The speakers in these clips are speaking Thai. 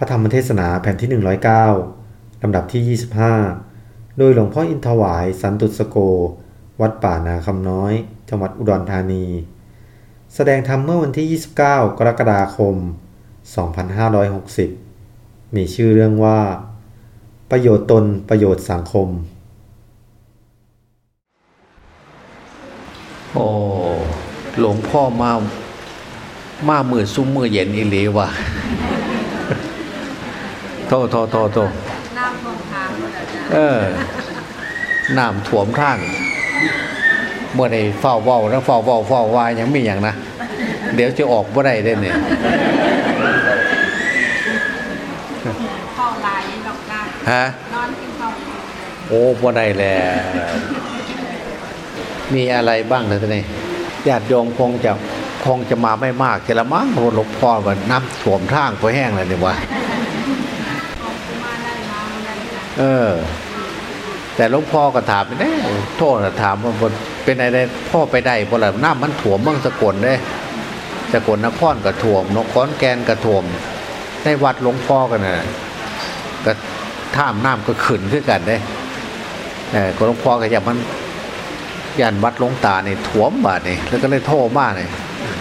พระธรรมเทศนาแผ่นที่ 109 ลำดับที่ 25 โดยหลวงพ่ออินทวาย สันตุสโก วัดป่านาคำน้อย จังหวัดอุดรธานี แสดงธรรมเมื่อวันที่ 29 กรกฎาคม 2560 มีชื่อเรื่องว่า ประโยชน์ตนประโยชน์สังคม โอ้ หลวงพ่อมา มามือซุ้มมือเย็นอีหลีว่ะ โตโตโตโตน้ำท่วมทางหมดแล้วจ้ะเออน้ำถ่วมทางเมื่อใดเฝ้าเว้าแล้วเฝ้าเว้าเฝ้าวายยังไม่อย่างนะเดี๋ยวจะออกบ่ได้ได้เนี่ยเข้าลายดอกกาฮะนอนกินข้าวโอ้บ่ได้แล้วมีอะไรบ้างนะท่านนี่ญาติโยมคงจะคงจะมาไม่มากแค่ละมั้งเพราะหลวงพ่อว่าน้ำถ่วมทางพอแห้งแล้วเนี่ยวะ ออกมาได้มาได้จ้ะ เออ แต่หลวงพ่อก็ถามไปได้โทษนะถามว่าบ่เป็นอะไรพ่อไปได้บ่ล่ะน้ำมันถ่วมเมืองสกลได้สกลนครก็ถ่วมนครแกนก็ถ่วมในวัดหลวงพ่อกันนะก็ท่ามน้ำก็ขึ้นขึ้นกันได้เออหลวงพ่อก็อยากมันยันวัดหลวงตาเนี่ยถ่วมบาดนี่แล้วก็เลยโทษมากเนี่ย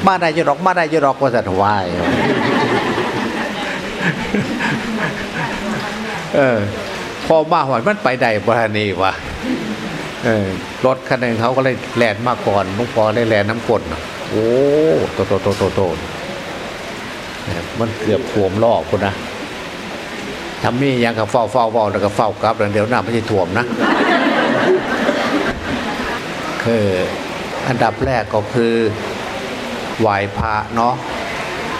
มาได้จะดอกมาได้จะดอกว่าสัตว์วายเออ พอมาหอยมันไปได้บราณีวะรถคันหนึ่งเขาก็เลยแลนมาก่อนลุงพอเลยแลนน้ำกลน่ะโอ้โตโตโตโตโตนี่มันเกือบถ่วมรอคุณนะทำนี่ยังกับเฝ้าเฝ้าเฝ้าแล้วก็เฝ้ากลับแล้วเดี๋ยวหน้าไม่ใช่ถ่วมนะคืออันดับแรกก็คือไหวพระเนาะ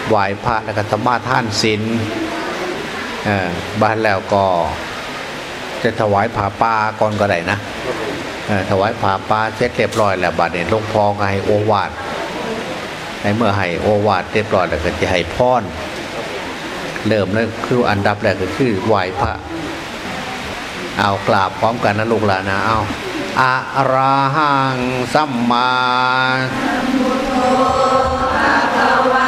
ไหวพระแล้วก็สมาท่านศีลบ้านแล้วก็ จะถวายผ่าป่าก่อนก็ได้นะถวายผ่าป่าเสร็จเรียบร้อยแล้วบัดเนี้หลวงพ่อก็ให้โอวาทในเมื่อให้โอวาทเรียบร้อยแล้วก็จะให้พรเริ่มเลยคืออันดับแรกก็คือไหว้พระ เอากราบพร้อมกันนะลูกหลานนะเอาอะระหังสัมมามา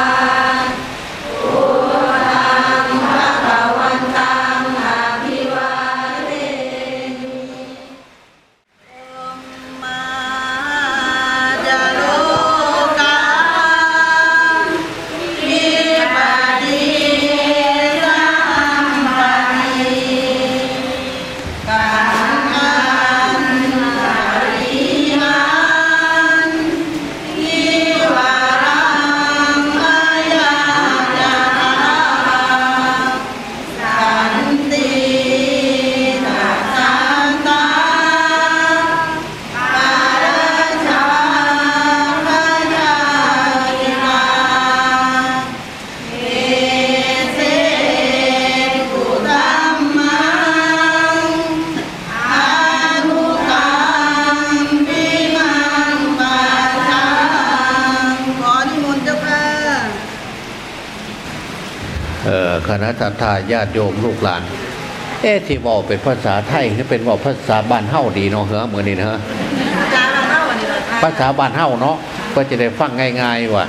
ณะทาทาญาติโยมลูกหลาน เอ๊ะที่บอกเป็นภาษาไทยหรือเป็นบอกภาษาบ้านเฮาดีเนาะเหรอเหมือนนี่นะฮะอาจารย์มาเล่าวันนี้เลยค่ะภาษาบ้านเฮาเนาะก็จะได้ฟังง่ายๆว่ะ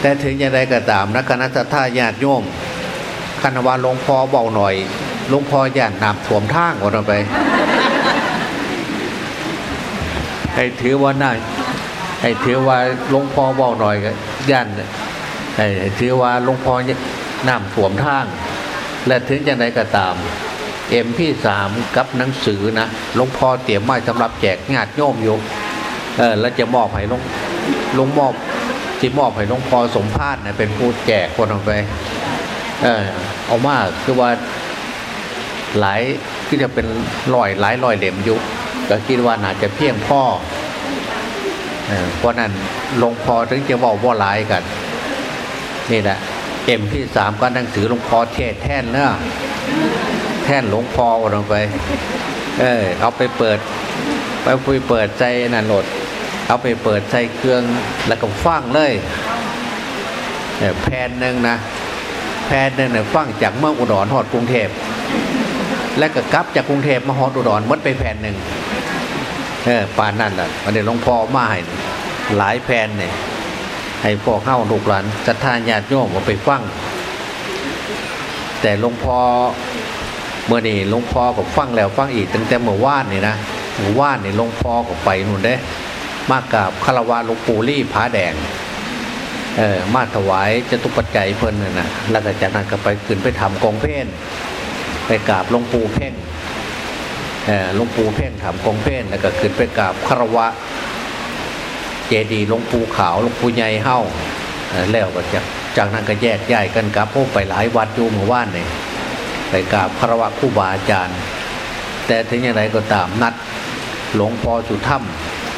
แต่ถึงอย่างไรก็ตามนะคณะท่าญาติโยมคณะวาหลวงพ่อเบาหน่อยหลวงพ่อญาตินำถ่วมทางก่อนเอาไปให้ถือว่าน่าให้ถือว่าหลวงพ่อเบาหน่อยก็ญาติให้ให้ถือว่าหลวงพ่อ น้ำถ่วมทาง และถึงอย่างไรก็ตาม เอ็มพี่สามกับหนังสือนะหลวงพ่อเตรียมไว้สำหรับแจกญาติโยมโยมเออแล้วจะมอบให้หลวงหลวงมอบที่มอบให้หลวงพ่อสมภาษณ์นะเป็นผู้แจกคนออกไปเออเอามาคือว่าหลายที่จะเป็นร้อยหลายร้อยเหลี่ยมยุคก็คิดว่าน่าจะเพียงพ่อเออเพราะนั้นหลวงพ่อถึงจะบอกว่าหลายกัน นี่แหละ เอ็มที่สามก็หนังสือหลวงพ่อเทศแท่นเนอะแท่นหลวงพ่อลงไป เออเอาไปเปิด ไปคุยเปิดใจนั่นโหลด เอาไปเปิดใจเครื่องแล้วก็ฟังเลยเออแผ่นหนึ่งนะแผ่นหนึ่งเนี่ยฟังจากเมืองอุดรหอดกรุงเทพแล้วก็กลับจากกรุงเทพมาหอดอุดรหมดไปแผ่นหนึ่งเออป่านนั่นแหละวันนี้หลวงพ่อมาให้หลายแผ่นเนี่ย ให้พวกเข้าลูกหลานศรัทธาญาติโยมเอาไปฟังแต่หลวงพ่อเมื่อนี่หลวงพ่อก็ฟังแล้วฟังอีกตั้งแต่เมื่อวานนี่นะเมื่อวานนี่หลวงพ่อก็ไปนู่นได้ มากราบคารวะหลวงปู่ลี่ผาแดงเออมาถวายจะตุปัจจัยเพิ่นน่ะนะแล้วก็จากนั้นก็ไปขึ้นไปทำกองเพนไปกราบหลวงปู่เพ่งเออหลวงปู่เพ่งทำกองเพนแล้วก็ขึ้นไปกราบคารวะ เจดีย์หลวงปู่ขาวหลวงปู่ใหญ่เฮ้าแล้วก็จากจากนั้นก็แยกย้ายกันกลับพวกไปหลายวัดอยู่เมื่อวานนี่ไปกราบคารวะครูบาอาจารย์ แต่ถึงอย่างไรก็ตามนัดหลวงพ่อสุถ้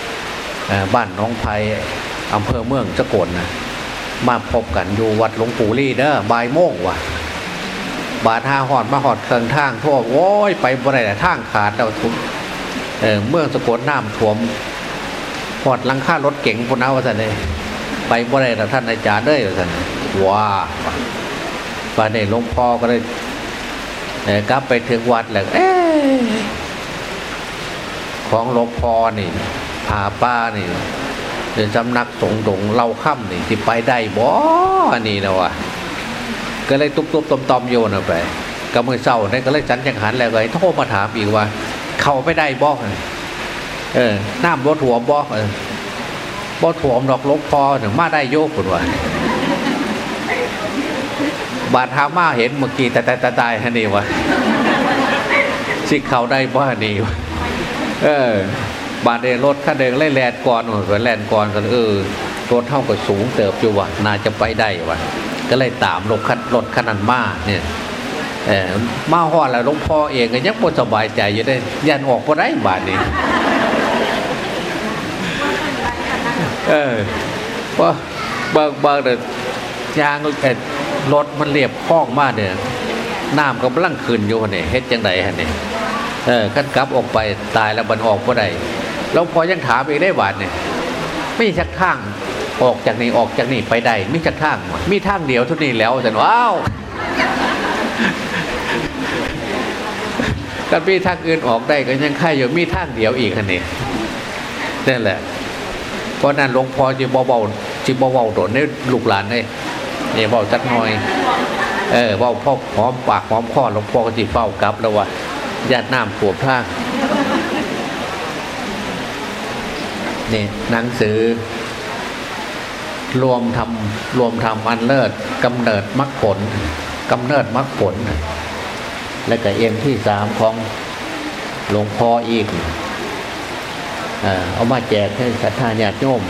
ำเอ่อบ้านน้องไผ่อำเภอเมืองสกลนะมาพบกันอยู่วัดหลวงปู่ลี่เด้อบายโมงว่ะ บาทาหอดมาหอดเครื่องทางทั่วโอ้ยไปบ่ได้แต่ทางขาดแล้วทุกเเมืองสกลน้ำท่วม หอดลังค่ารถเก๋งพุ่นเอาว่าสันเลยไปบ่ได้แต่ท่านอาจารย์เด้ว่าสันว้าปานนี้หลวงพ่อก็เลยกลับไปถึงวัดแล้วเอ๊ของหลวงพ่อนี่ผาป้านี่เดี๋ยวจำนักสงฆ์งเล่าค่ำนี่ที่ไปได้บ่อันนี้นะวะก็เลยตุบตุบตอมตอมๆโยนไปก็มือเศร้าเนี่ยก็เลยจันจังหันแล้วก็ให้โทรมาถามอีกว่า เข้าไปได้บ่ เออน้ำบ่ถ่วมบ่เออบ่ถ่วมดอกลวงพอถึงมาได้โยกคนว่าบาดหามาเห็นเมื่อกี้แต่แต่แต่ตายฮะนี่วะสิเขาได้บ่ฮะนี่วะเออ บาดเดรถคันเดินไล่แลนก่อนก็แลนก่อนกันเออรถเท่ากับสูงเติบอยู่วะน่าจะไปได้วะก็เลยตามรถคันรถคันนั้นมาเนี่ยเออมาฮอแล้วหลวงพ่อเองก็ยังบ่สบายใจอยู่ได้ยันออกบ่ได้บาดนี้ เออว่าบางบางเด็ยางเอ็ดรถมันเรียบคล้องมากเนี่ยน้ำก็บลังขึ้นอยู่เนี่ยเฮ็ดจังไดฮะเนี่ยเออขั้นกลับออกไปตายแล้วบันออกบ่ได้แล้วพอยังถามอีกได้บาทเนี่ยไม่ชักทางออกจากนี่ออกจากนี่ไปได้มีชักทางมีทางเดียวเทุกนี้แล้วสันว้าวกันมีทางอื่นออกได้ก็ยังค่ายอยู่มีทางเดียวอีกคันนี้นั่นแหละ เพราะนั้นหลวงพ่อจิบเบาๆจิบเบาๆโดดในลูกหลานเลยเนี่ยเบาจักหน่อย เออเบาพ่อหอมปากหอมคอหลวงพ่อก็จิเฝ้ากลับแล้วว่าญาติน้ำปวดทางนี่หนังสือ รวมทำรวมทำอันเลิศกำเนิดมรรคผลกำเนิดมรรคผล และก็เอ็มที่สามของหลวงพ่ออีก เอามาแจกให้ศรัทธาญาติโยม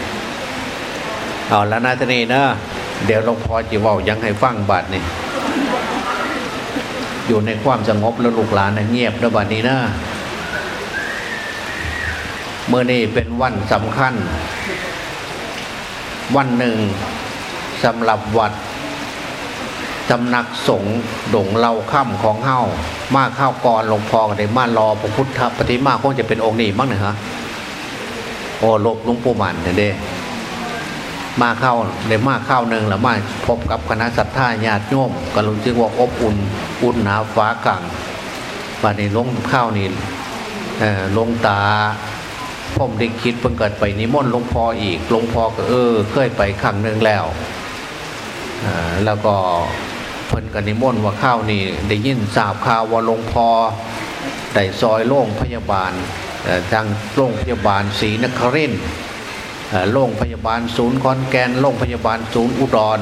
เอาแล้วนาทนีนะเดี๋ยวหลวงพ่อจีว่ายังให้ฟังบัดนี่อยู่ในความสงบแล้วลูกหลานเงียบแล้วบัดนี้นะเมื่อนี้เป็นวันสำคัญ วันหนึ่งสำหรับวัดสำนักสงฆ์ดงเล่าค่ำของเฮามาข้าวก่อนหลวงพ่อก็ได้มารอพระพุทธปฏิมาคงจะเป็นองค์นี้มั้งนะฮะ โอ้ลบหลุงปู่มันเนี่ยเด้มาเข้าได้มาเข้าหนึ่งแล้วมาพบกับคณะศรัทธาญาติโยมก็รู้สึกว่าอบอุ่นอุ่นหนาฟ้ากังวันนี้ลงเข้านี่ลงตาผมได้คิดเพิ่งเกิดไปนิมนต์หลวงพ่ออีกหลวงพ่อก็เออ เคยไปครั้งหนึ่งแล้วแล้วก็เพิ่นก็นิมนต์ว่าข้าวนี่ได้ยินทราบข่าวว่าหลวงพ่อได้ซอยโล่งพยาบาล ทางโรงพยาบาลศรีนครินโรงพยาบาลศูนย์คอนแกนโรงพยาบาลศูนย์อุดร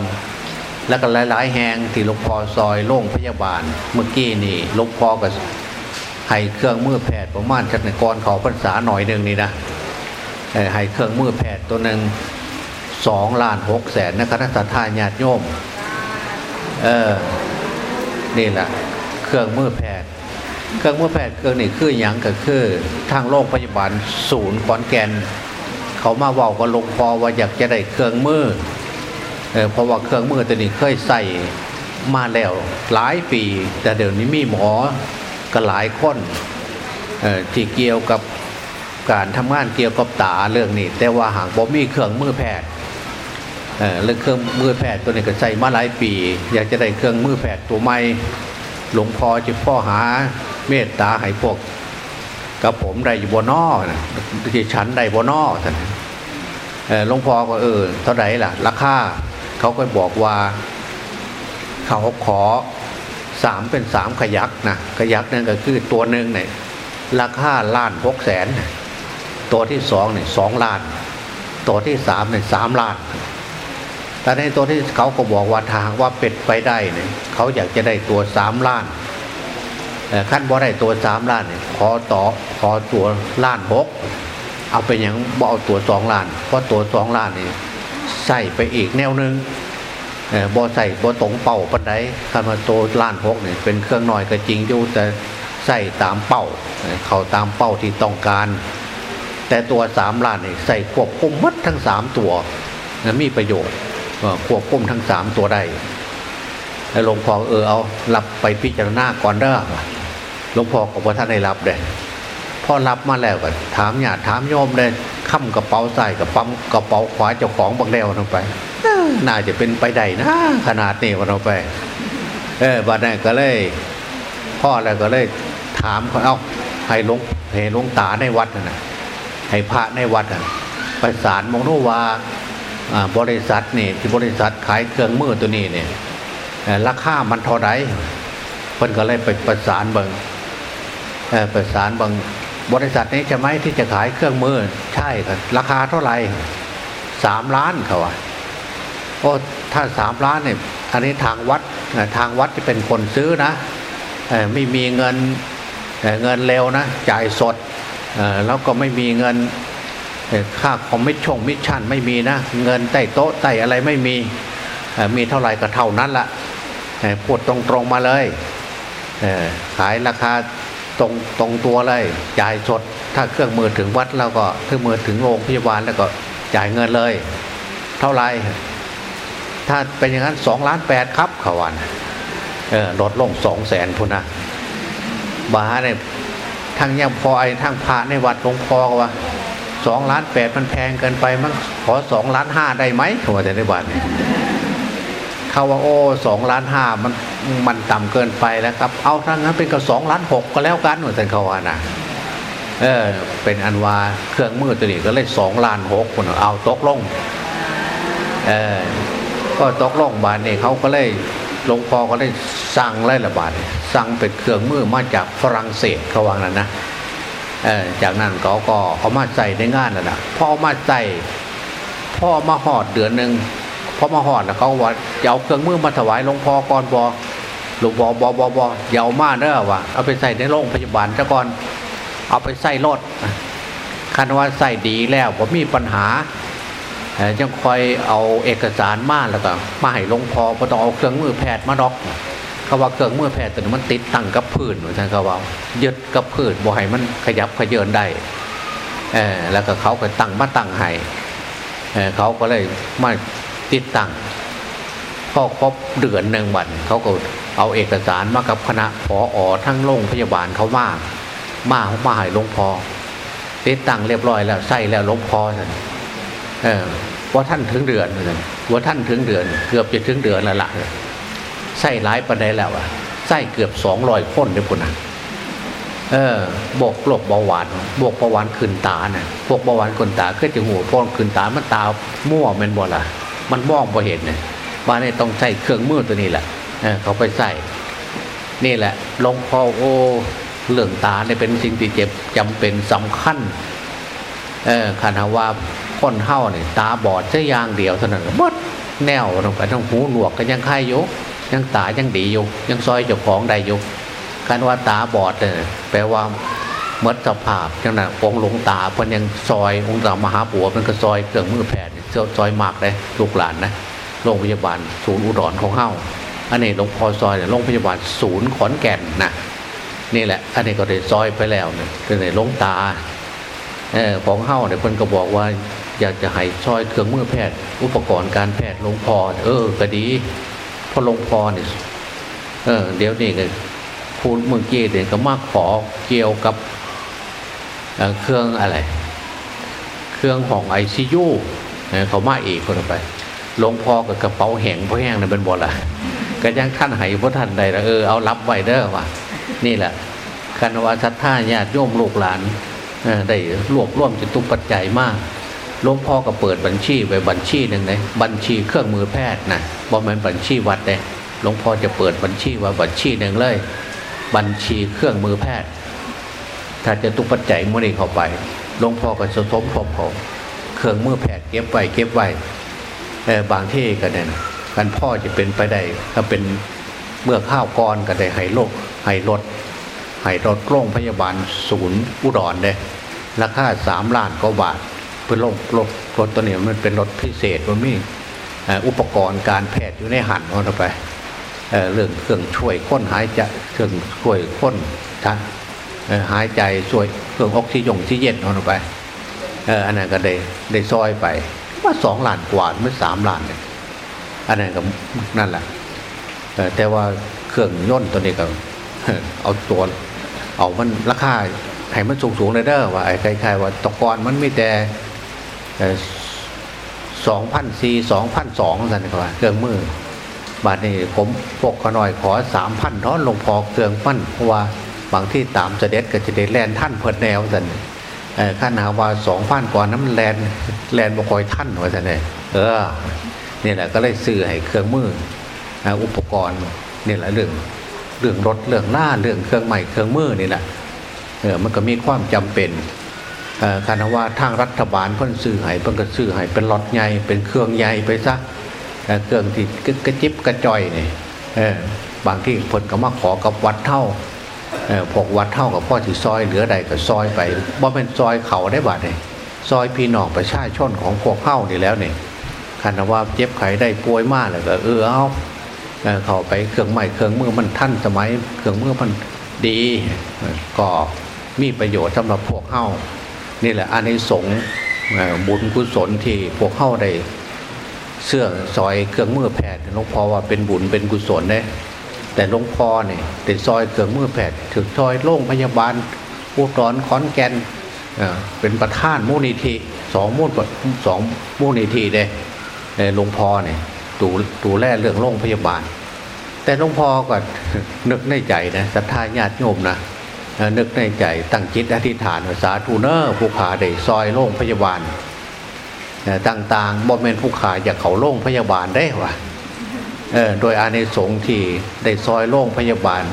แล้วก็หลาย ๆ แห่งที่หลวงพ่อซอยโรงพยาบาลเมื่อกี้นี่หลวงพ่อก็ให้เครื่องมือแพทย์ประมาณจักรกรเขาพรรษาหน่อยหนึ่งนี่นะให้เครื่องมือแพทย์ตัวหนึ่งสองล้านหกแสนนะคณะสัตยาญาติโยม เออ นี่แหละ เครื่องมือแพทย์ เครื่องมือแพทย์เครื่องนี้คืออย่างก็คือทางโรงพยาบาลศูนย์ขอนแก่น เขามาเว่ากับหลวงพ่อว่าอยากจะได้เครื่องมือเออเพราะว่าเครื่องมือตัวนี้เคยใส่มาแล้วหลายปี แต่เดี๋ยวนี้มีหมอก็หลายคนเออที่เกี่ยวกับการทำงานเกี่ยวกับตาเรื่องนี้ แต่ว่าหากบ่มีเครื่องมือแพทย์เออเรื่องเครื่องมือแพทย์ตัวนี้ก็ใช้มาหลายปี อยากจะได้เครื่องมือแพทย์ตัวใหม่หลวงพ่อจะพ่อหา เมตตาให้พวกกับผมได้อยู่บนนอนะที่ฉันได้บนนอท่านเออหลวงพ่อก็เออเท่าไหร่ล่ะ ราคาเขาก็บอกว่า เขาขอสามเป็นสามขยักนะขยักนั่นก็คือตัวหนึ่งเนี่ยราคาล้านหกแสนตัวที่สองเนี่ยสองล้าน ตัวที่สามเนี่ยสามล้านแต่ในตัวที่เขาก็บอกว่าทางว่าเป็ดไปได้เนี่ยเขาอยากจะได้ตัวสามล้าน ขั้นบ่ได้ตัวสามล้านเนี่ยขอต่อขอตัวล้านหกเอาไปอย่างบ่เอาตัวสองล้าน เพราะตัวสองล้านนี่ใส่ไปอีกแนวหนึ่งบ่ใส่บ่ตรงเป่าปันไดคำว่าตัวล้านหกเนี่ยเป็นเครื่องน้อยก็จริงอยู่แต่ใส่ตามเป้าเขาตามเป้าที่ต้องการ แต่ตัวสามล้านนี่ใส่ควบคุมมัดทั้งสามตัวมีประโยชน์ควบคุมทั้งสามตัวได้ล้วหลวงพ่อเออเอารับไปพิจารณาก่อนเด้อ หลวงพ่อกับพระท่านได้รับเด้พอรับมาแล้วก็ถามญาติถามโยมเลยค้ำกระเป๋าใส่กับปั๊มกระเป๋าขวาเจ้าของบังเดวลงไปน่าจะเป็นไปได้นะขนาดนี้วันเราไปเออบัดนั้นก็เลย พ่อแล้วก็เลยถามเขาเอาให้ลงให้ลงตาในวัดนะให้พระในวัดนะประสานมองโนวาบริษัทนี่ที่บริษัทขายเครื่องมือตัวนี้เนี่ยราคามันเท่าไรเพิ่นก็เลยไปประสานบาง ประสานบางบริษัทนี้จะไหมที่จะขายเครื่องมือ ใช่ครับราคาเท่าไหร่สามล้านเขาว่าโอ้ถ้าสามล้านเนี่ยอันนี้ทางวัดทางวัดจะเป็นคนซื้อนะไม่มีเงินเงินเร็วนะจ่ายสดแล้วก็ไม่มีเงินค่าคอมมิชชั่นมิชชั่นไม่มีนะ เงินใต้โต๊ะใต้อะไรไม่มีมีเท่าไหร่ก็เท่านั้นละพูดตรงๆมาเลยขายราคา ตรงตรงตัวเลยจ่ายสด ถ้าเครื่องมือถึงวัดแล้วก็เครื่องมือถึงโรงพยาบาลแล้วก็จ่ายเงินเลย เท่าไรถ้าเป็นอย่างนั้นสองล้านแปดครับขวันเออลดลงสองแสนพุนะบาเนี่ยทั้งยังพอไอ้ทั้งพระในวัดหลวงพ่อว่าสองล้านแปดมันแพงเกินไปมั้งขอสองล้านห้าได้ไหมเขาว่าแต่ในวัดเนี่ยเขาว่าโอ้สองล้านห้ามัน มันต่ำเกินไปแล้วครับ เอาทั้งนั้นเป็นก็สองล้านหกก็แล้วกันเหมือนเขาวานะเออเป็นอันว่าเครื่องมือตัวนี้ก็เลยสองล้านหกคนเอาตกลงเออก็ตกลงบานนี่เขาก็เลยหลวงพ่อก็ได้สั่งไล่ละบาทสั่งเป็นเครื่องมือมาจากฝรั่งเศสเขาวางนั้นนะจากนั้นเขาก็เอามาใส่ในงานน่ะนะพอเอมาใส่พ่อมาหอดเดือนหนึ่งพ่อมาหอดแล้วเขาว่าเยาเครื่องมือมาถวายหลวงพ่อก่อนบอ ลวงพ่อบอบอบอเยาวมาเด้อวะเอาไปใส่ในโรงพยาบาลซะก่อน เอาไปใส่รถคันว่าใส่ดีแล้วผมมีปัญหายังคอยเอาเอกสารมาแล้วก็มาให้หลวงพ่อพอต้องเอาเครื่องมือแพทย์มาดอกเขาว่าเครื่องมือแพทย์ตัวนี้มันติดตั้งกับพื้นเหมือนเขาว่ายึดกับพื้นบ่ให้มันขยับขยื่นได้เออแล้วก็เขาก็ตั้งมาตั้งให้เเขาก็เลยมาติดตั้ง พอครบเดือนหนึ่งวันเขาก็เอาเอกสารมากับคณะพออทั้งโรงพยาบาลเขามามาเขามาให้หลวงพ่อติดตั้งเรียบร้อยแล้วใส่แล้วหลวงพ่อเออว่าท่านถึงเดือนเลยว่าท่านถึงเดือน เกือบจะถึงเดือนแล้วละไส้ร้ายประเดี๋แล้วอะไส้เกือบสองรอยพ้นเลยพุ่นนะเออบกโรคเบาหวานบกเบาหวานขึ้นตาเนะ่ยพวกเบาหวานขึ้นตาขึ้นจะหูพ้นขึ้นตามันตามั่วมันบ่ละมันมองบ่เห็นเนี่ย ว่าเนี่ยต้องใส่เครื่องมือตัวนี้แหละเขาไปใส่ นี่แหละลงพ่อโอ้เรื่องตาเนี่ยเป็นสิ่งที่เจ็บจำเป็นสำคัญเออคันว่าคนเท่าเนี่ยตาบอดแค่ยางเดียวเท่านั้นบดแนวลงไปทั้งหูหนวกก็ยังไข่ยุยังตายังดีอยู่ยังซอยเจ้าของได้อยู่คันว่าตาบอดเนี่ยแปลว่าเมดสภาพจังนั้นองหลงตาเพิ่นยังซอยองค์ตามหาปัวเป็นก็ซอยเครื่องมือแพทย์ซอยมากเลยลูกหลานนะ โรงพยาบาลศูนย์อุดรของเฮ้าอันนี้หลวงพ่อซอยเนี่ยโรงพยาบาลศูนย์ขอนแก่นนะนี่แหละ อันนี้ก็ได้ซอยไปแล้วเนี่ยเป็นในลงตาเอของเฮ้าเนี่ยเพิ่นก็บอกว่าอยากจะให้ซอยเครื่องมือแพทย์ อุปกรณ์การแพทย์หลวงพ่อเออก็ดีพอหลวงพ่อเนี่ยเออเดี๋ยวนี้ก็พูดเมื่อกี้เนี่ยก็มาขอเกี่ยวกับเครื่องอะไร เครื่องของไอซียูเขามาอีกคนไป หลวงพ่อกับกระเป๋าแห้งพระแห้งเนี่ยเป็นบ่ละก็ยังท่านหายพระท่านใดละเออเอารับไว้เด้อว่ะนี่แหละคันวาสัทธาญาติโยมลูกหลานได้รวบรวมจตุปัจจัยมากหลวงพ่อก็เปิดบัญชีไว้บัญชีหนึ่งเลยบัญชีเครื่องมือแพทย์นะบอมเป็นบัญชีวัดเลยหลวงพ่อจะเปิดบัญชีว่าบัญชีหนึ่งเลย บัญชีเครื่องมือแพทย์ ถ้าจะตุปัจจัยมื่อนี้เข้าไปหลวงพ่อก็จะสมทบเขาเครื่องมือแพทย์เก็บไว้เก็บไว้ บางที่ก็เนี่ยนะกันพ่อจะเป็นไปได้ถ้าเป็นเมื่อข้าวก้อนก็ได้ให้โลกให้รถให้รถโรงพยาบาลศูนย์อุดรเนี่ยราคาสามล้านกว่าบาทเป็นรถรถรถตัวนี้มันเป็นรถพิเศษมันมีอุปกรณ์การแพทย์อยู่ในหันเอาไปเเรื่องเครื่องช่วยค้นหายใจเครื่องช่วยค้นท่านหายใจช่วยเครื่องออกซิจงที่เย็นเอาไปอันนั้นก็ได้ได้ซอยไป ว่าสองล้านกว่าไม่สามล้านเนี่ยอันนั้นก็นั่นแหละแต่ว่าเครื่องย่นต์ตัวนี้ก็เอาตัวเอามันราคาให้มันสูงสูงๆเลยเด้อว่าไอ้ใครๆว่าตะกอนมันมีแต่สองพันสี่สองพันสองสันกว่าเครื่องมือบาทนี้ผมพวกขน่อยขอสามพันท้อนลงพอเครื่องปั้นเพราะว่าบางที่ตามเสด็จก็จะได้แลนท่านเพิดแนวสัน เอ่อขั้นาวาสองพันก่อนนั้นมันแลนแลนบ่คอยท่านว่าสันเลยเออนี่แหละก็เลยซื้อให้เครื่องมืออุปกรณ์นี่แหละเรื่องเรื่องรถเรื่องหน้าเรื่องเครื่องใหม่เครื่องมือนี่แหละเออมันก็มีความจำเป็นเอ่อคณะว่าทางรัฐบาลเพิ่นซื้อให้เพิ่นก็ซื้อให้เป็นรถใหญ่เป็นเครื่องใหญ่ไปซะเอ่เครื่องที่กระจิบกระจ่อยนี่เออบางที่เพิ่นก็มาขอกับวัดเท่า พวกวัดเท่ากับพ่อที่ซอยเหลือใดก็ซอยไปบ่เป็นซอยเขาได้บาดนี่ซอยพี่น้องประชาชนของพวกเข้านี่แล้วเนี่ยคณะว่าเจ็บไข้ได้ป่วยมากเลยก็เออเอาเข้าไปเครื่องใหม่เครื่องมือมันท่านสมัยเครื่องมือมันดีก่อก็มีประโยชน์สำหรับพวกเฮานี่แหละอานิสงส์เอ่อบุญกุศลที่พวกเฮาได้เสื้อซอยเครื่องมือแพทย์หลวงพ่อว่าเป็นบุญเป็นกุศลเด้ แต่หลวงพ่อเนี่ยติดซอยเครื่องมือแพทย์ถึงซอยโรงพยาบาลอุดรขอนแก่นเอ่อเป็นประธานมูลนิธิสองมูลสองมูลนิธิเด้เอ่อหลวงพ่อเนี่ยดูดูแลเรื่องโรงพยาบาล แต่หลวงพ่อก็นึกในใจนะศรัทธาญาติโยมนะนึกในใจตั้งจิตอธิษฐานสาธุเนอร์ผู้ขาได้ซอยโรงพยาบาลต่างๆบ่แมนผู้ขาอยากเขาโรงพยาบาลได้วะเออ โดยอานิสงส์ที่ได้ซอยโรงพยาบาล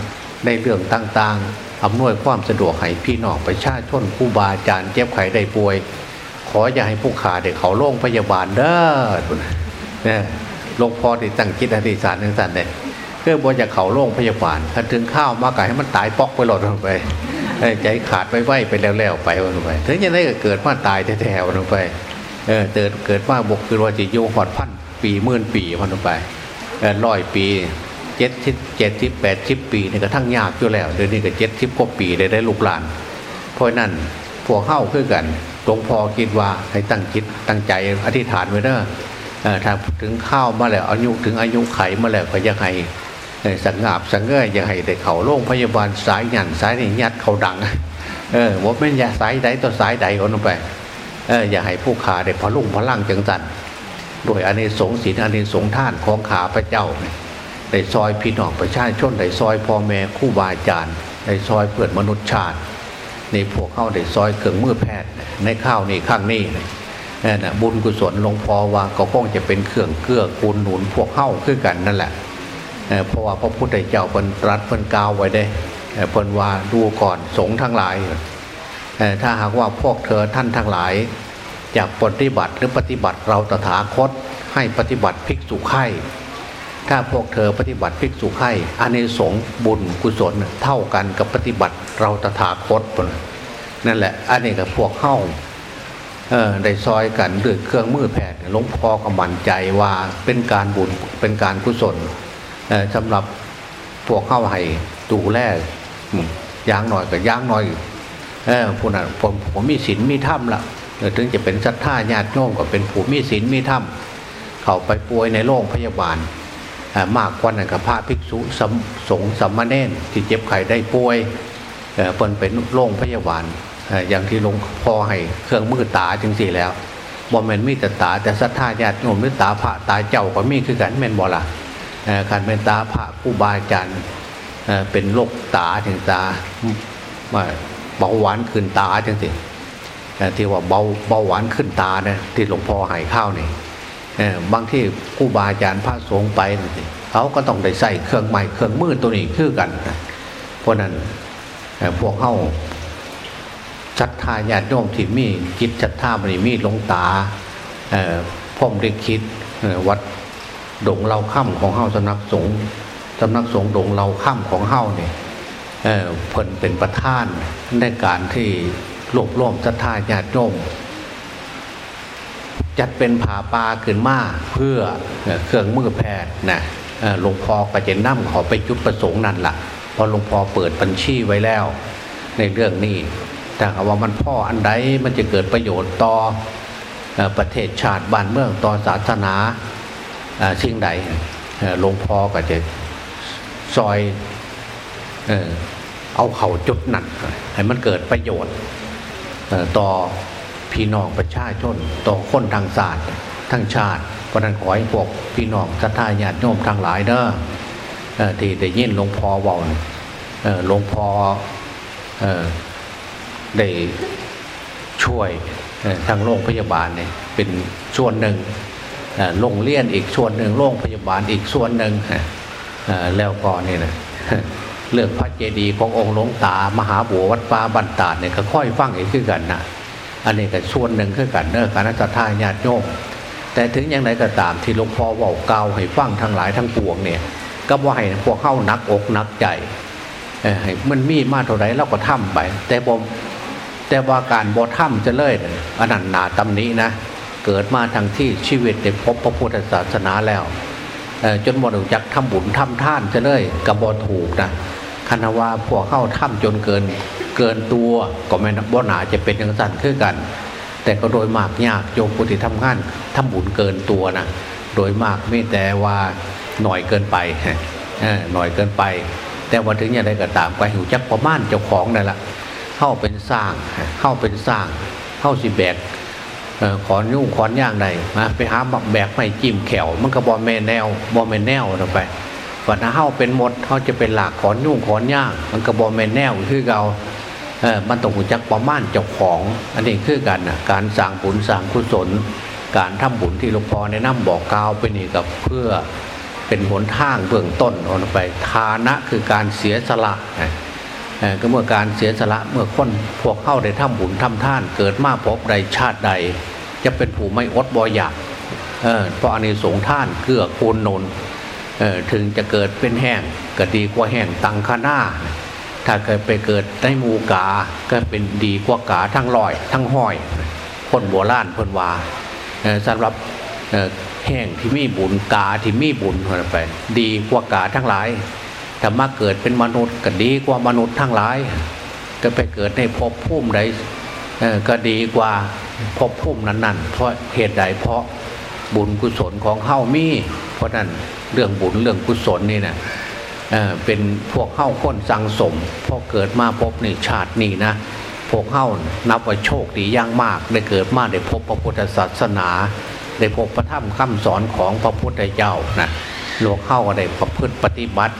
ในเรื่องต่างๆอำนวยความสะดวกให้พี่น้องประชาชนผู้บาอาจารย์เจ็บไข้ได้ป่วย ขออย่าให้ผู้ขาได้เขาโรงพยาบาลเด้อเนี่ยหลวงพ่อที่ตั้งจิตอธิษฐานทั้งสันเนี่ยเพื่อบอจะเขาโรงพยาบาลถ้าถึงข้าวมาไก่ให้มันตายปอกไปหลอดลงไปใจขาดไปไหวไปแล้วๆไปวนลงไปถึงจะได้เกิดมาตายแท้ๆวนลงไปเออเกิดเกิดมาบกคือว่าจะโยหอดพันปีหมื่นปีวันลงไป ร้อยปีเจ็ดสิบเจ็ดสิบแปดสิบปีนี่ก็ทั้งยากอยู่แล้วเดี๋ยวนี้ก็เจ็ดสิบกว่าปีได้ได้ลูกหลาน เพราะนั้นพวกเข้าคือกันหลวงพ่อคิดว่าให้ตั้งจิตตั้งใจอธิษฐานไว้เด้อเอ่อถ้าถึงข้าวมาแล้วอายุถึงอายุไขมาแล้วก็ยังให้สังงาบสังเงยยังให้ได้เขาโรงพยาบาลสายหยันสายนี่ยัดเขาดังเออว่าเป็นยาสายใดต่อสายใดเอาลงไปเอออย่าให้ผู้ขาได้พลุ่งพลังจังสัน โดยอานิสงส์ศีลอานิสงส์ท่านของขาพระเจ้าเนี่ยได้ซอยพี่น้องประชาชนได้ซอยพ่อแม่คู่บาอาจารย์ได้ซอยเพื่อนมนุษย์ชาติในพวกเข้าได้ซอยเครื่องมือแพทย์ในข้าวนี่ข้างนี้นั่นะบุญกุศลหลวงพ่อว่าก็คงจะเป็นเครื่องเกื้อกูลหนุนพวกเข้าคือกันนั่นแหละเพราะว่าพระพุทธเจ้าเป็นตรัสเป็นกาวไว้ได้เอ่อเพิ่นว่าดูก่อนสงทั้งหลายถ้าหากว่าพวกเธอท่านทั้งหลาย อยากปฏิบัติหรือปฏิบัติเราตถาคตให้ปฏิบัติภิกษุไข่ถ้าพวกเธอปฏิบัติภิกษุไข่อานิสงบุญกุศลเท่ากันกับปฏิบัติเราตถาคตนนั่นแหละอันนี้กับพวกเข้าเออได้ซอยกันด้วยเครื่องมือแพทย์หลวงพ่อก็มั่นใจว่าเป็นการบุญเป็นการกุศลเอ่อสำหรับพวกเข้าให้ดูแลย่างหน่อยกับย่างหน่อยเออผู้นั้นผมผมมีศีลมีธรรมละ ถึงจะเป็นศรัทธาญาติโยมก็เป็นผู้มีศีลมีธรรมเขาไปป่วยในโรงพยาบาลมากกว่านั้นกับพระภิกษุสสงฆ์สัมมาเนนที่เจ็บไข้ได้ป่วยเอ่อเปิ้นเป็นโรงพยาบาลอย่างที่หลวงพ่อให้เครื่องมือตาจังสี่แล้วบ่แม่นมีแต่ตาแต่ศรัทธาญาติโยมหรือตาพระตาเจ้าก็มีคือกันแม่นบ่ละเอ่อคันเป็นตาพระผู้บาอาจารย์เป็นโรคตาถึงตาว่เบาหวานขึ้นตาจังสิ ที่ว่าเบาเบาหวานขึ้นตาเนี่ยที่หลวงพ่อให้ข้าวนี่บางที่ครูบาอาจารย์พระสงฆ์ไปเขาก็ต้องได้ใส่เครื่องไม้เครื่องมือตัวนี้คือกัน เพราะนั้นพวกเข้าศรัทธาญาติโยมที่มีจิตศรัทธามันมีหลวงตาผ่อพ่อมได้คิดวัดดงเราค่ำของเฮาสำนักสงฆ์สำนักสงฆ์ดงเราค่ำของเฮาเนี่ยเพิ่นเป็นประธานในการที่ รวบรวมศรัทธาญาติโยมจัดเป็นผาปลาขึ้นมาเพื่อเอ่อเครื่องมือแพทย์นะเอ่อหลวงพ่อก็จะนำขอไปจุดประสงค์นั่นละ่ะพราะหลวงพ่อเปิดบัญชีไว้แล้ว ในเรื่องนี้ แต่ว่ามันพ่ออันใดมันจะเกิดประโยชน์ต่อประเทศชาติบ้านเมืองต่อศาสนาสิ่งใดหลวงพ่อก็จะซอยเออเอาเข่าจุดนั่นให้มันเกิดประโยชน์ ต่อพี่น้องประชาชนต่อคนทางศาสตร์ทั้งชาติเพราะนั้นขอให้พวกพี่น้องศรัทธาญาติโยมทั้งหลายเด้อเอ่อที่ได้ยินหลวงพ่อเว่าน่ะเอ่อหลวงพ่อได้ช่วยทางโรงพยาบาลเนี่ยเป็นส่วนหนึ่งโรงเรียนอีกส่วนหนึ่งโรงพยาบาลอีกส่วนหนึ่งแล้วก็นี่นะ เลือกพระเจดีย์ขององค์หลวงตามหาบัววัดป่าบันตาดเนี่ยก็ค่อยฟังอีกคือกันนะอันนี้ก็ส่วนหนึ่งคือกันเนอะการนักทาญาติโยมแต่ถึงอย่างไรก็ตามที่หลวงพ่อว่าเก่าให้ฟังทั้งหลายทั้งปวงเนี่ยก็ว่าให้พวกเข้านักอกนักใจเออมันมีมาเท่าไรเราก็ทำไป แต่บ่แต่ว่าการบ่ทำจะเลยนั่นอันนั้นหนาตำนี้นะ เกิดมาทั้งที่ชีวิตได้พบพระพุทธศาสนาแล้ว จนบ่รู้จักทำบุญทำท่านจะเลยกับบอถูกนะคันว่าพวกเข้าถ้ำจนเกินเกินตัวก็ไม่นบ่หนาจะเป็นอย่างสั้นคือกัน แต่ก็โดยมากยากโยมปุถิทำงานทำบุญเกินตัวนะโดยมากไม่แต่ว่าหน่อยเกินไปหน่อยเกินไป แต่ว่าถึงอย่างไรก็ตามไปหิวจักประมาณเจ้าของนั่นแหละเข้าเป็นสร้างเข้าเป็นสร้างเข้าสิแบก ขอนยุ่งขอนย่างใดมาไปหาบักแบกไม่จิ้มแขวมันก็บอแม่แนวบอมแม่แนวลงไปฝันเฮาเป็นหมดเขาจะเป็นหลากขอนยุ่งขอนย่างมันก็บอแม่แนวคือเราเออมันต้องหูจักประมาณเจ้าของ อันนี้คือกันนะการสร้างบุญสร้างกุศล การทำบุญที่หลวงพ่อแนะนำบอกกล่าวไปนี่กับเพื่อเป็นหนทางเบื้องต้นเอาไปทานะคือการเสียสละนะ ก็เมื่อการเสียสละเมื่อคนพวกเข้าได้ทำบุญทำท่าน เกิดมาพบใดชาติใด จะเป็นผู้ไม่อดบอยากเพราะอันนี้สงท่านเกื้อกูลนนถึงจะเกิดเป็นแห้งก็ดีกว่าแห้งตังคาหน้าถ้าเกิดไปเกิดในหมูกาก็เป็นดีกว่ากาทั้งลอย ทั้งห้อยคนโบราณเพิ่นว่าสำหรับแห้งที่มีบุญกาที่มีบุญไป ดีกว่ากาทั้งหลาย ถ้ามาเกิดเป็นมนุษย์ก็ดีกว่ามนุษย์ทั้งหลาย ก็ไปเกิดในภพภูมิใดก็ดีกว่าภพภูมินั้นๆ เพราะเหตุใดเพราะบุญกุศลของเฮ้ามี เพราะนั้นเรื่องบุญเรื่องกุศลนี่นะเเป็นพวกเฮ้าคนสังสมพอเกิดมาพบในชาตินี้นะพวกเฮ้านับว่าโชคดีอย่างมาก ได้เกิดมาได้พบพระพุทธศาสนา ได้พบพระธรรมคำสอนของพระพุทธเจ้านะโลกเข้าก็ได้ประพฤติปฏิบัติ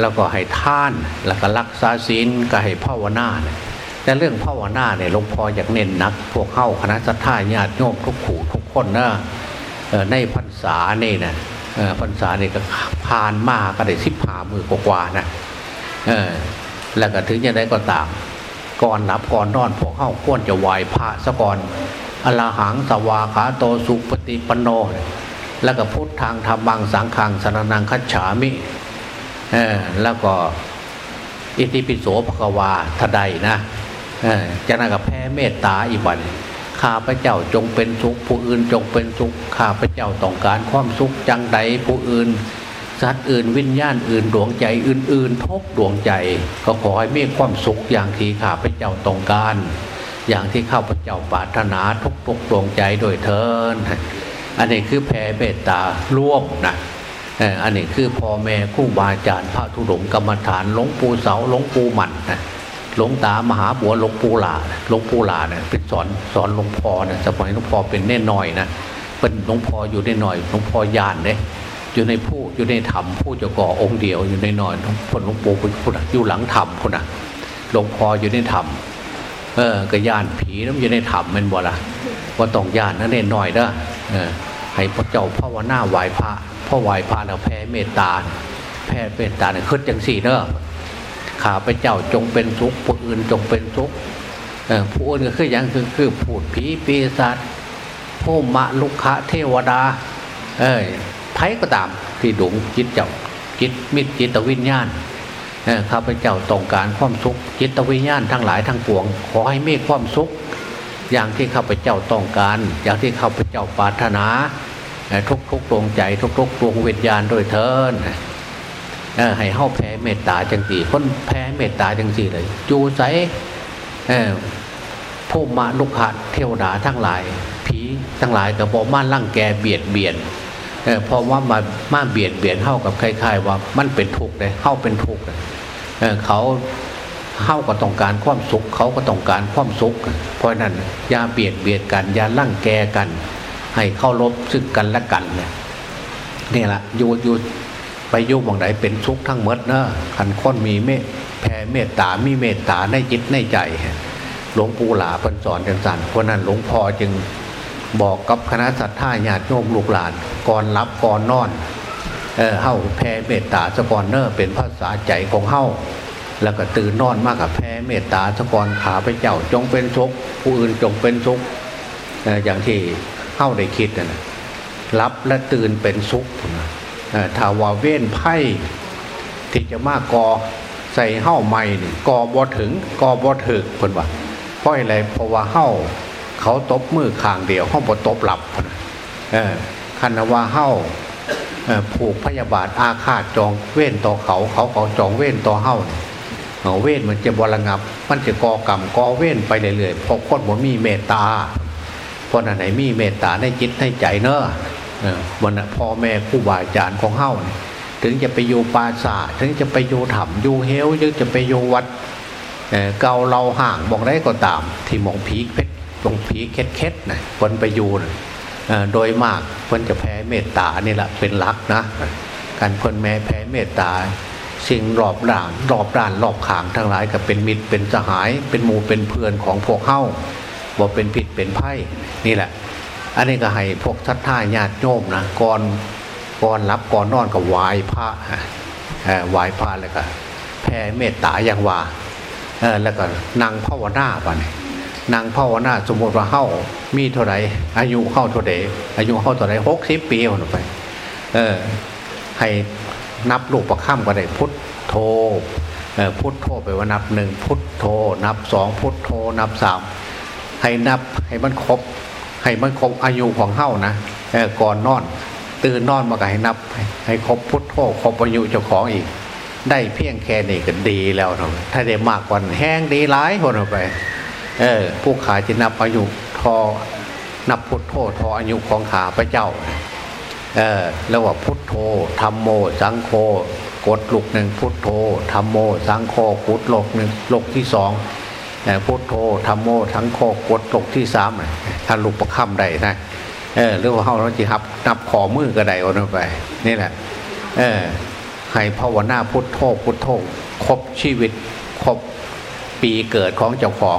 แล้วก็ให้ท่านแล้วก็รักษาศีลก็ให้ภาวนาเนี่ยแต่เรื่องภาวนาเนี่ยหลวงพ่ออยากเน้นหนัก พวกเข้าคณะสัตยาญาติโยมทุกขู่ทุกคนนะในพรรษานี่นะพรรษานี่ก็ผ่านมาก็ได้สิบหามือกว่าๆนะเออแล้วก็ถึงจะได้ก็ตามก่อนหลับก่อนนอนพวกเข้าควรจะไหว้พระซะก่อนอลาหังสวาขาโตสุปฏิปันโน แล้วก็พุทธทางธรรมังสังขังสรนังคัจฉามิ แล้วก็อิติปิโสภควาทใดนะเอจากนั้นก็แผ่เมตตาอีกวันข้าพเจ้าจงเป็นสุข ผู้อื่นจงเป็นสุขข้าพเจ้าต้องการความสุขจังใดผู้อื่น สัตว์อื่นวิญญาณอื่นดวงใจอื่น ๆทุกดวงใจ ก็ขอให้มีความสุขอย่างที่ข้าพเจ้าต้องการ อย่างที่ข้าพเจ้าปรารถนาทุกๆดวงใจโดยเทินอันนี้คือแผ่เมตตาร่วมนะ อันนี้คือพ่อแม่ครู่บาอาจารย์พระธุดงกรรมฐานหลวงปู่เสาหลวงปู่หมันนะหลวงตามหาบัวหลวงปู่หลาหลวงปู่หลาเนี่ยเป็นสอนสอนหลวงพ่อนะสมัยหลวงพ่อเป็นเน่นหน่อยนะเป็นหลวงพ่ออยู่ในหน่อยหลวงพ่อยานเนี่ยอยู่ในผู้อยู่ในธรรมผู้จ้าก่อองค์เดียวอยู่ในน่อยหลวงพ่อหลวงปู่เป็นผู้น่ะอยู่หลังธรรมผู้น่ะหลวงพ่ออยู่ในธรรมเออก็ยานผีน้ำอยู่ในธรรมแมันบ่ละว่าต้องยานนั่นเองหน่อยเด้อเออให้พระเจ้าภาวนาไหวพระ พ่อไหวพาแล้วแผ่เมตตา แผ่เมตตาเนี่ยขึ้นจังสี่เนอะข้าพเจ้าจงเป็นสุขผู้อื่นจงเป็นสุขผู้อื่นก็คืออย่างคือคือพูดผีปีศาจผู้มะลุกะเทวดา เอ้ยไพ่ก็ตามที่ดวงจิตเจ้าจิตมิตรจิตวิญญาณข้าพเจ้าต้องการความสุข จิตวิญญาณทั้งหลายทั้งปวง ขอให้มีความสุข อย่างที่ข้าพเจ้าต้องการ อย่างที่ข้าพเจ้าปรารถนา เอ่อทุกดวงใจ ทุกๆดวงวิญญาณโดยเทินเอให้เฮาแผ่เมตตาจังสีคนแผ่เมตตาจังสีเลยจูใสผู้มาลุกขะเทวดาทั้งหลาย ผีทั้งหลายก็บอกมาลั่งแกเบียดเบียนเพราะว่ามามาเบียดเบียนเข้ากับคล้ายๆว่ามันเป็นทุกข์เลยเข้าเป็นทุกข์เลยเขาเข้าก็ต้องการความสุข เขาก็ต้องการความสุข เพราะนั้นอย่าเบียดเบียดกันอย่าลั่งแกกัน ให้เข้ารบซึ่งกันและกันเนี่ยนี่แหละอยู่อยู่ไปยุ่หมองไหนเป็นสุขทั้งหมดเนอะขันค้นมีเมตแผ่เมตตามีเมตตาในจิตในใจหลวงปู่หลาเพันสอนจังสันเพราะนั้นหลวงพ่อจึงบอกกับคณะสัตยาญาติโยมลูกหลานก่อนรับก่อนนอนเออเฮ้าแผ่เมตตาสกอนเนอร์เป็นภาษาใจของเฮ้าแล้วก็ตื่นนอนมากกับแผ่เมตตาสกอนขาไปเจ้าจงเป็นสุขผู้อื่นจงเป็นสุขเอ่ออย่างที่ เฮ้าได้คิดนะนะรับและตื่นเป็นสุขนะถ้าว่าเว้นไพ่ที่จะมากกอใส่เฮ้าใหม่นี่กอบ่ถึงกอบ่ถึกเพิ่นว่าเพราะอะไรเพราะว่าเฮ้าเขาตบมือข้างเดียวเฮ้าบ่ตบหลับพุ่นนะเออคันว่าเฮ้าผูกพยาบาทอาฆาตจองเว้นต่อเขาเขาเขาจองเว้นต่อเฮาเนี่ยเอ่อเว้นมันจะบระงับ มันจะก่อกรรมก่อเว้นไปเรื่อยๆเพราะคนบ่มีเมตตา เพราะอันไหนมีเมตตาในจิตในใจเนอะวันน่ะพ่อแม่ครูบาอาจารย์ของเฮานี่ถึงจะไปอยู่ปราสาทถึงจะไปอยู่ถ้ำอยู่เฮวถึงจะไปอยู่วัดเอ่อเกาเราห่างมองได้ก็ตาม ที่มองผีเพชรมองผีเค็ดเค็ดๆนะคนไปอยู่นะเอ่อโดยมากเพิ่นจะแผ่เมตตานี่แหละเป็นหลักนะการเพิ่นแม่แผ่เมตตาสิ่งรอบด้านรอบด้านรอบขางทั้งหลายก็เป็นมิตรเป็นสหาย เป็นหมู่เป็นเพื่อนของพวกเฮ้า บ่เป็นผิดเป็นไพ่นี่แหละ อันนี้ก็ให้พวกทัดท่าญาติโยมนะก่อนก่อนรับก่อนนอนก็ไหว้พระอ่อไหว้พระแล้วก็แผ่เมตตาอย่างว่าเออแล้วก็นั่งภาวนาไปนี่นางภาวนาสมมติว่าเข้ามีเท่าไหรอายุเข้าเท่าไรอายุเข้าเท่าไหรหกสิบปีคนไป เออให้นับลูกประค่ำก็ได้พุทโธเออพุทโธไปว่านับหนึ่งพุทโธนับสองพุทโธนับสาม ให้นับให้มันครบ ให้มันครบอายุของเข้านะเออก่อนนอน ตื่นนอนมาก็ให้นับ ให้ครบพุทโธครบอายุเจ้าของอีก ได้เพียงแค่นี้ก็ดีแล้วเนาะถ้าได้มากกว่านั้นแห้งดีหลายคนออกไป เออ ผู้ขาจะนับอายุทอนับพุทโธทออายุของขาพระเจ้าเออแล้วว่าพุทโธธรรมโม สังโฆกดลูกหนึ่งพุทโธธรรมโม สังโฆกุดลกหนึ่งลกที่สอง พุทโธธรรมโมสังโฆกดลกที่สามน่ะถ้าลูกประคำได้นะเออหรือว่าเขาเราจะนับนับขอมือก็ได้เอาไป นี่แหละ เออให้ภาวนาพุทโธพุทโธครบชีวิตครบปีเกิดของเจ้าของ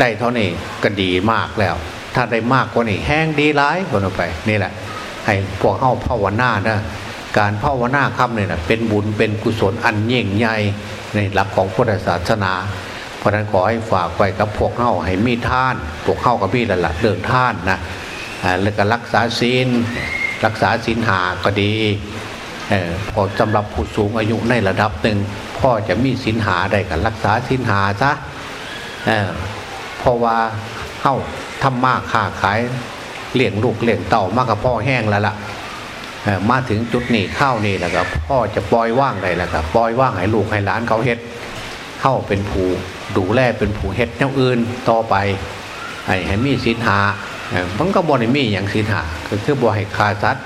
ได้เท่านี้ก็ดีมากแล้ว ถ้าได้มากกว่านี้แห้งดีร้ายคนออกไป นี่แหละ ให้พวกเข้าภาวนานะการภาวนาคำเนี่ยนะเป็นบุญเป็นกุศลอันยิ่งใหญ่ในหลักของพุทธศาสนา เพราะฉะนั้นขอให้ฝากไว้กับพวกเข้าให้มีท่าน พวกเข้ากับพี่ละละเรื่องท่านนะอ่าแล้วก็รักษาศีลรักษาศีลหาก็ดีเออพอสำหรับผู้สูงอายุในระดับหนึ่งพ่อจะมีสินหาได้กันรักษาสินหาซะเออเพราะว่าเข้าทำมากค้าขายเลี้ยงลูกเลี้ยงเต่ามากกับพ่อแห้งแล้วล่ะเออมาถึงจุดนี้เข้านี่แล้วก็พ่อจะปล่อยว่างได้แล้วก็ปล่อยว่างให้ลูกให้หลานเขาเฮ็ด เข้าเป็นผู้ดูแลเป็นผู้เฮ็ดแนวอื่นต่อไป ให้ให้มีสินหามันก็บ่ได้มีอย่างสินหาก็คือบ่ให้ขาดสัตว์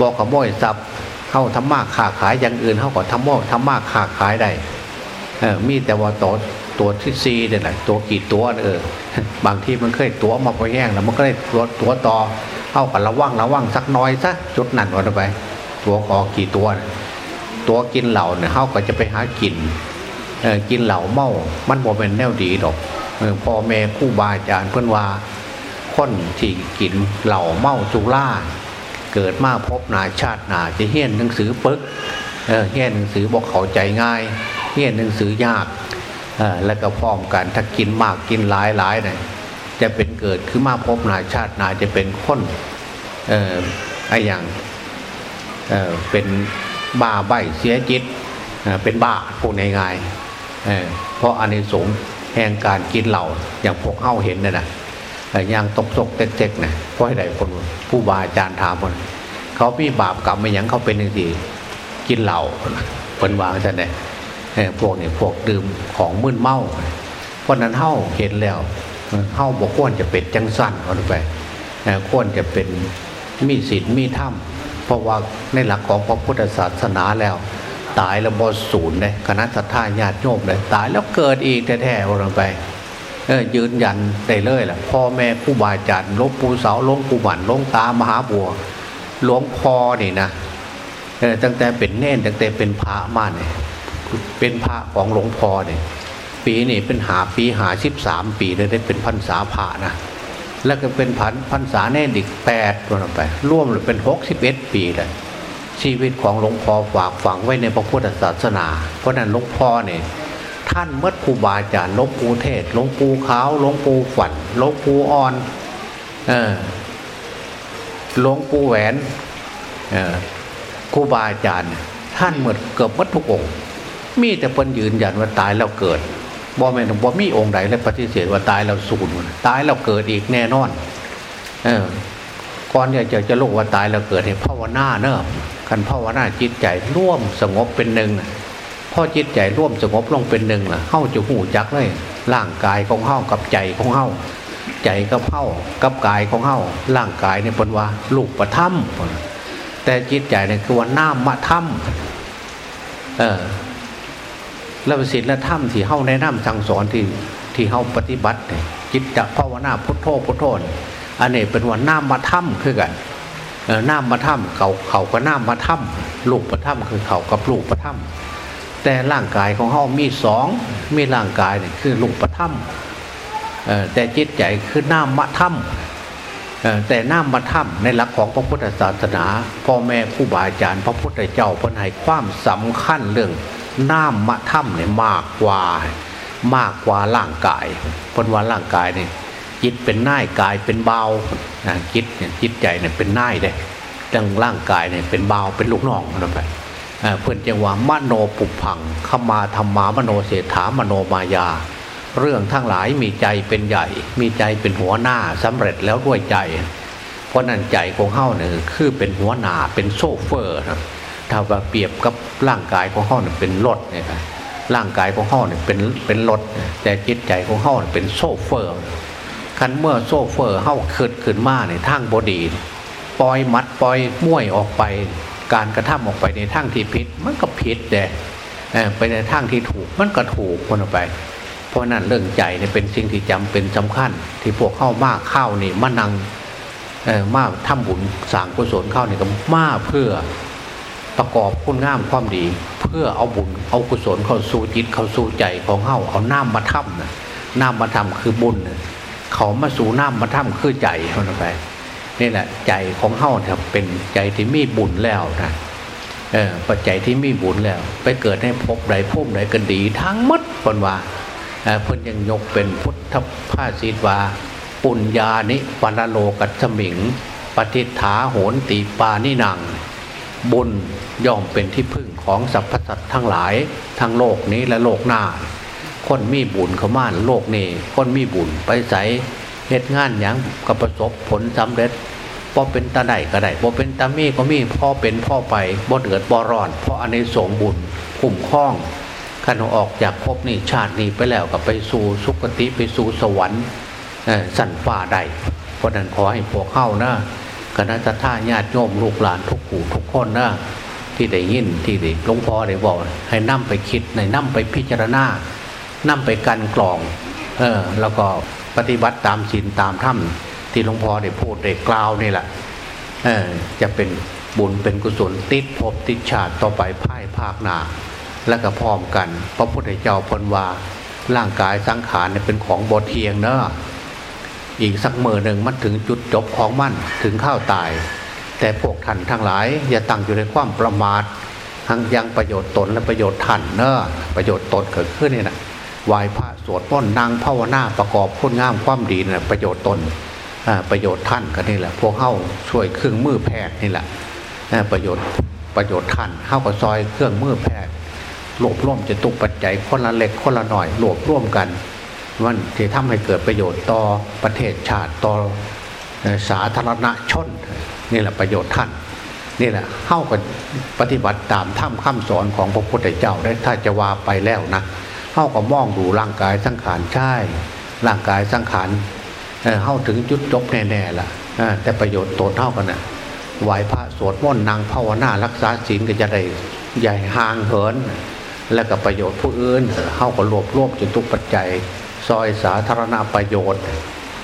บอกขโมยทรัพย์เข้าทำมากค้าขายอย่างอื่นเข้าก็ทำโมทำมากค้าขายได้เออมีแต่ว่าตัวตัวที่ซีเนี่ยแหละตัวกี่ตัวเออบางที่มันเคยตัวมาพอแห้งแล้วมันก็ได้ตัวตัวต่อเข้ากับระวังระวังสักน้อยซะจุดนั้นวันไป ตัวกอกี่ตัวน่ะตัวกินเหล่าเนี่ยเข้าก็จะไปหากิน กินเหล่าเมามันบ่เป็นแนวดีดอกอพ่อแม่คู่บาอาจารย์เพื่อนว่าคนที่กินเหล่าเมาจุล่าเกิดมาพบนาชาตินาจะเฮี้ยนหนังสือปึกเฮี้ยนหนังสือบอกเข้าใจง่ายเฮี้ยนหนังสือยากแล้วก็พร้อมกันถ้ากินมากกินหลายหลายเนี่ยจะเป็นเกิดคือมาพบนาชาตินาจะเป็นคนเออไออย่างเออเป็นบ้าใบเสียจิตเเป็นบ้าพูดง่ายๆ เพราะอานิสงส์แห่งการกินเหล้าอย่างพวกเฮาเห็นเนี่ยนะแต่ยางตกตกเจ๊กๆนะเพราะให้ได้คนผู้บาอาจารย์ถามคนเขามีบาปกรรมมาอย่างเขาเป็นอย่างที่กินเหล้าเป็นวางใช่ไหมพวกนี้พวกดื่มของมึนเมาเพราะนั้นเฮ้าเห็นแล้วเฮ้าบอกควรจะเป็นจังสั้นเอาไปควรจะเป็นมีศีลมีธรรมเพราะว่าในหลักของพระพุทธศาสนาแล้ว ตายแล้วบอศูนย์เลยคณะสัตยาญาติโยมเลยตายแล้วเกิดอีกแท้ๆเอาไปเออยืนยันได้เลยแหละพ่อแม่ครูบาอาจารย์หลวงปู่เสาหลวงปู่หมันหลวงตามหาบัวหลวงพ่อนี่นะเออตั้งแต่เป็นเน่นตั้งแต่เป็นพระมาเนี่ยเป็นพระของหลวงพ่อเนี่ยปีนี่เป็นหาปีหาสิบสามปีเลยได้เป็นพรรษาพระนะแล้วก็เป็นพันพรรษาแน่นอีกแปดวันไป ร่วมเลยเป็นหกสิบเอ็ดปีเลย ชีวิตของหลวงพ่อฝากฝังไว้ในพระพุทธศาสนา เพราะนั้นหลวงพ่อเนี่ยท่านเมื่อครูบาอาจารย์หลวงปู่เทศหลวงปู่ขาวหลวงปู่ฝันหลวงปู่อ่อนเออหลวงปู่แหวนเออครูบาอาจารย์ ท่านเมื่อเกือบวัตทุกองมีแต่เพิ่นยืนยันว่าตายแล้วเกิดบ่แม่นบ่มีองค์ใดเลยปฏิเสธว่าตายแล้วสูญตายแล้วเกิดอีกแน่นอน เออก่อนเนี่ยจะจะลูกว่าตายแล้วเกิดให้ภาวนาเนอะ คันภาวนาจิตใจร่วมสงบเป็นหนึ่งพอจิตใจร่วมสงบลงเป็นหนึ่งล่ะเข้าจะหูจักเลยร่างกายของเข้ากับใจของเข้าใจกับเข้ากับกายของเข้าร่างกายเนี่ยเป็นว่าลูกประทับแต่จิตใจเนี่ยคือว่าน้ามะถ้ำเออแล้วศีลและถ้ำที่เข้าในน้ำสั่งสอนที่ที่เข้าปฏิบัติจิตจะภาวนาพุทโธพุทโธอันนี้เป็นว่าน้ามาถ้ำคือกัน น้ามาถ้ำเขาเขาก็น้ามาถ้ำลูกประถ้ำคือเขากับลูกประถ้ำแต่ร่างกายของเขามีสองมีร่างกายเนี่ยคือลูกประถ้ำแต่จิตใจคือน้ามาถ้ำแต่น้ามาถ้ำในหลักของพระพุทธศาสนาพ่อแม่ผู้บาอาจารย์ พระพุทธเจ้าพนให้ความสำคัญเรื่องน้ามะถ้ำเนี่ยมากกว่ามากกว่าร่างกายพนว่าร่างกายเนี่ย จิตเป็นน่ายกายเป็นเบาจิตเนี่ยจิตใจเนี่ยเป็นน่ายเลยดังร่างกายเนี่ยเป็นเบาเป็นลูกน้องนั่นไปเพื่อนจังว่ามโนปุพังขมาธรรมามโนเศรษฐามโนมายา เรื่องทั้งหลายมีใจเป็นใหญ่ มีใจเป็นหัวหน้าสำเร็จแล้วด้วยใจ เพราะนั้นใจของเฮ้าเนี่ยคือเป็นหัวหน้าเป็นโซเฟอร์นะถ้าว่าเปรียบกับร่างกายของเฮ้าเนี่ยเป็นรถเนี่ยร่างกายของเฮ้าเนี่ยเป็นเป็นรถแต่จิตใจของเฮ้าเป็นโชเฟอร์ คันเมื่อโชเฟอร์เฮ้าขึ้นขึ้นมาในทางบดี ปล่อยมัดปล่อยม้วยออกไป การกระทำออกไปในทางที่ผิด มันก็ผิดเด้ไปในทางที่ถูกมันก็ถูกคนออกไป เพราะนั้นเรื่องใจเนี่ยเป็นสิ่งที่จำเป็นสำคัญ ที่พวกเฮามากเข้านี่มานังมากทำบุญสางกุศลเข้านี่ก็มาเพื่อประกอบคุณงามความดี เพื่อเอาบุญเอากุศลเข้าสู่จิตเข้าสู่ใจของเฮาเอาน้ำมาทำนะน้ำมาทำคือบุญ เขามาสู่น้ำมาทำคือใจเท่านั้นไปนี่แหละใจของเฮาเนี่ยเป็นใจที่มีบุญแล้วนะเออปัจจัยที่มีบุญแล้ว ไปเกิดในภพใดภพใดกันดีทั้งมัดคนว่าเพิ่นยังยกเป็นพุทธภาษิตวาปุญญานิปันโลกัสมิง ปฏิฐาโหนติปานินัง บุญย่อมเป็นที่พึ่งของสรรพสัตว์ทั้งหลาย ทั้งโลกนี้และโลกหน้า คนมีบุญเขามาโลกนี้คนมีบุญไปใส่เหตุงานอย่างก็ประสบผลสำเร็จพอเป็นตาได้ก็ได้พอเป็นตามีก็มีพ่อเป็นพ่อไปบ่เดือดบ่ร้อน เพราะอันในสงบุญคุ้มคล้องขันออกจากภพนี้ชาตินี้ไปแล้วก็ไปสู่สุคติไปสู่สวรรค์สั่นฟ้าได้เพราะนั้นขอให้พวกเข้านะคณะท่าญาติโยมลูกหลานทุกผู้ทุกคนนะที่ได้ยินที่ได้หลวงพ่อได้บอกให้นั่มไปคิดในนั่มไปพิจารณา นั่มไปกันกลองเออแล้วก็ปฏิบัติตามศีลตามธรรมที่หลวงพ่อได้พูดได้กล่าวนี่แหละเออจะเป็นบุญเป็นกุศลติดภพติดชาติต่อไปพ่ายภาคหนาและก็พร้อมกัน พระพุทธเจ้าพนว่าร่างกายสังขารเนี่ยเป็นของบทเทียงเนอะอีกสักเมื่อหนึ่งมันถึงจุดจบของมันถึงข้าวตายแต่แต่พวกท่านทั้งหลาย อย่าตั้งอยู่ในความประมาททั้งยังประโยชน์ตนและประโยชน์ท่านเนอะประโยชน์ตนเกิดขึ้นนี่นะ ไหวพระสวดมนนางภาวนาประกอบคุณงามความดีนะประโยชน์ตนประโยชน์ท่านก็นี่แหละ พวกเข้าช่วยเครื่องมือแพทย์นี่แหละประโยชน์ประโยชน์ท่านเข้ากับซอยเครื่องมือแพทย์รวบร่วมจะตุกปัจจัยคนละเล็กคนละหน่อยรวบร่วมกันมันจะทำให้เกิดประโยชน์ต่อประเทศชาติต่อสาธารณชนนี่แหละประโยชน์ท่านนี่แหละเข้ากับปฏิบัติตามถ้ำคำสอนของพระพุทธเจ้าได้ถ้าจะว่าไปแล้วนะ เข้ากับมองดูร่างกายสังขารใช่ ร่างกายสังขารเอ่เข้าถึงจุดจบแน่ๆละแต่ประโยชน์ตนเท่ากันนะไหวพระสวดมนต์นางภาวนารักษาศีลก็จะได้ใหญ่ห่างเหิน และกับประโยชน์ผู้อื่นเข้ากับรวบรวมจนทุกปัจจัย ซอยสาธารณประโยชน์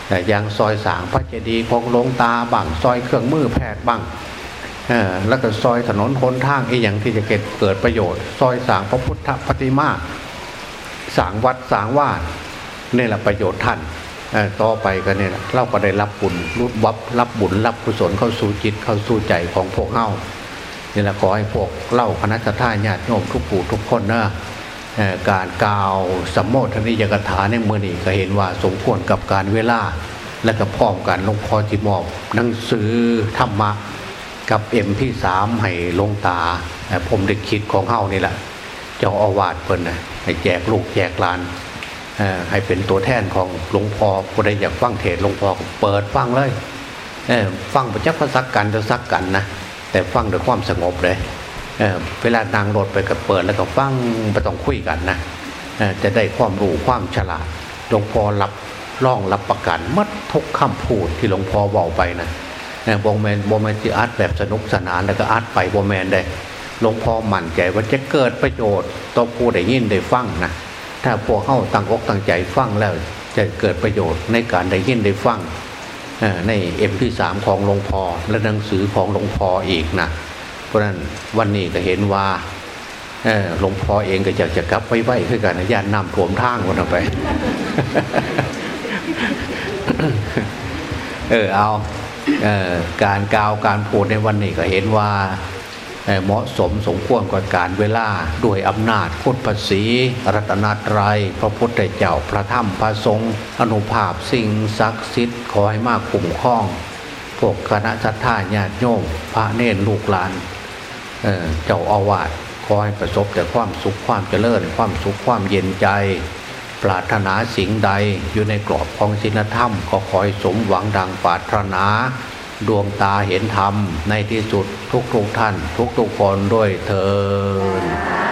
แต่อย่างซอยสางพระเจดีย์ของหลวงตาบ้างซอยเครื่องมือแพทย์บ้างแล้วก็ซอยถนนคนทางอีกอย่างที่จะเกิดเกิดประโยชน์ ซอยสางพระพุทธปฏิมา สางวัดสางวาดนี่แหละประโยชน์ท่านต่อไปก็เนี่ยเราก็ได้รับบุญรับวับรับบุญรับกุศลเข้าสู่จิตเข้าสู่ใจของพวกเฮานี่แหละขอให้พวกเล่าคณะท่าญาติโยมทุกผู้ทุกคนนะเอ่อการกล่าวสัมโมทนิยกถาในเมื่อนี้ก็เห็นว่าสมควรกับการเวลา และก็พร้อมกันลงพ่อจิมอบหนังสือธรรมะกับเอ็มที่สามให้ลงตาผมได้คิดของเฮานี่แหละ เจ้าอาวาสเพิ่นนะให้แจกลูกแจกหลานให้เป็นตัวแทนของหลวงพ่อผู้ใดอยากฟังเทศหลวงพ่อเปิดฟังเลยเฟังประจักษ์พระสักกันจะซักกันนะแต่ฟังด้วยความสงบเลยเเวลานางรถไปก็เปิดแล้วก็ฟังไม่ต้องคุยกันนะจะได้ความรู้ความฉลาดหลวงพ่อรับร่องรับประกันมัดทุกคำพูดที่หลวงพ่อบอกไปนะบงแมนบงแมนที่อาร์ตแบบสนุกสนานแล้วก็อาร์ตไปบงแมนได้ หลวงพ่อมั่นใจว่าจะเกิดประโยชน์ต่อผู้ได้ยินได้ฟังนะถ้าพวกเข้าตั้งอกตั้งใจฟังแล้วจะเกิดประโยชน์ในการได้ยินได้ฟังในเอ็มพีสามของหลวงพ่อและหนังสือของหลวงพ่ออีกนะเพราะฉะนั้นวันนี้ก็เห็นว่าหลวงพ่อเองก็อยากจะกลับไปไหวคือกันนะญาตินำถ่วมทางวันไป เออเอาการกล่าวการพูดในวันนี้ก็เห็นว่า เหมาะสมสมควรกับการเวลาด้วยอำนาจพุทธภาษีรัตนตรัยพระพุทธเจ้าพระธรรมพระสงฆ์อนุภาพสิ่งศักดิ์สิทธิ์ขอให้มากคุ้มครอง พวกคณะสัตยาญาติโยมพระเนรลูกหลานเเจ้าอาวาสขอให้ประสบแต่ความสุขความเจริญ ความสุขความเย็นใจ ปรารถนาสิ่งใดอยู่ในกรอบของศีลธรรม ก็ขอให้สมหวังดังปรารถนา ดวงตาเห็นธรรม ในที่สุดทุกทุกท่าน ทุกทุกคนด้วยเธอ